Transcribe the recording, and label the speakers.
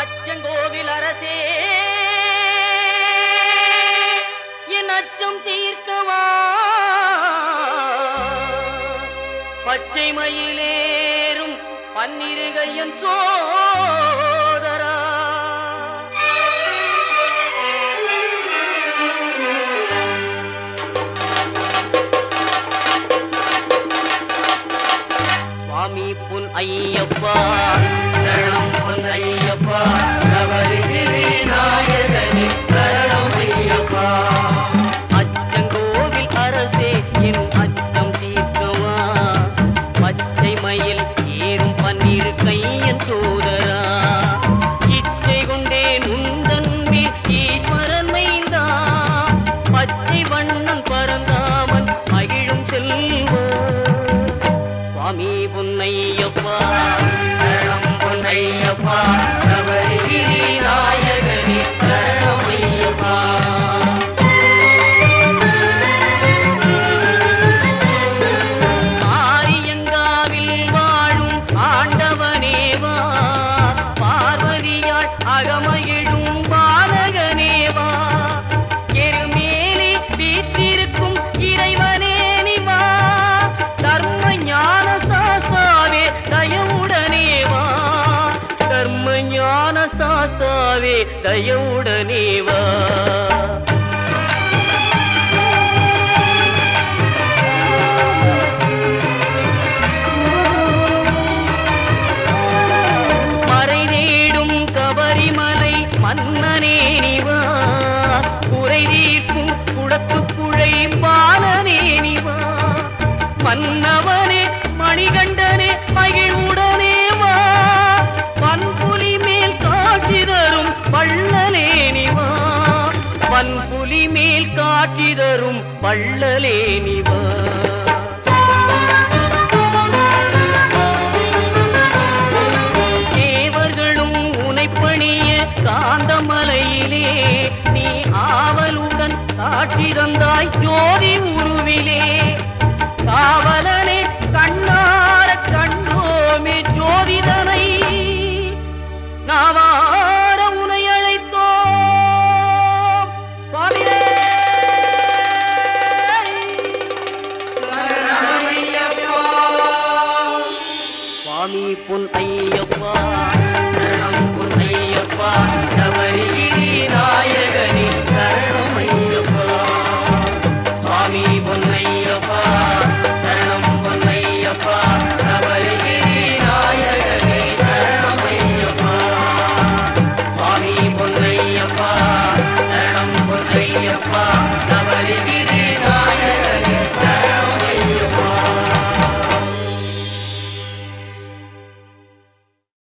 Speaker 1: அச்சங்கோவில் அரசே. என் அச்சம் தீர்க்கவா? பச்சை மயிலேறும் பன்னிருகையன் சோதரா. சுவாமி புன் ஐயப்பா சரணம் ஏறும் பன்னீர் கையன் சோதரா இச்சை கொண்டேன் உந்தன் மேல் ஈஸ்வரன் மைந்தா பச்சை வண்ணன் பரந்தாமன் மகிழும் செல்வா. சுவாமி பொன்னையப்பா சரணம் பொன்னையப்பா. குழை தயவுடனே வா. மன்னவனே மணிகண்டனே மகிழ்வுடனே காட்சி தரும் வள்ளலே நிவா தேவர்களும் உனைப்பணிய காந்தமலையிலே நீ ஆவலுடன் காட்சி தந்தாய் ஜோதி உருவிலே. காவல புன் ஐயப்பா புன் ஐயப்பா தவறி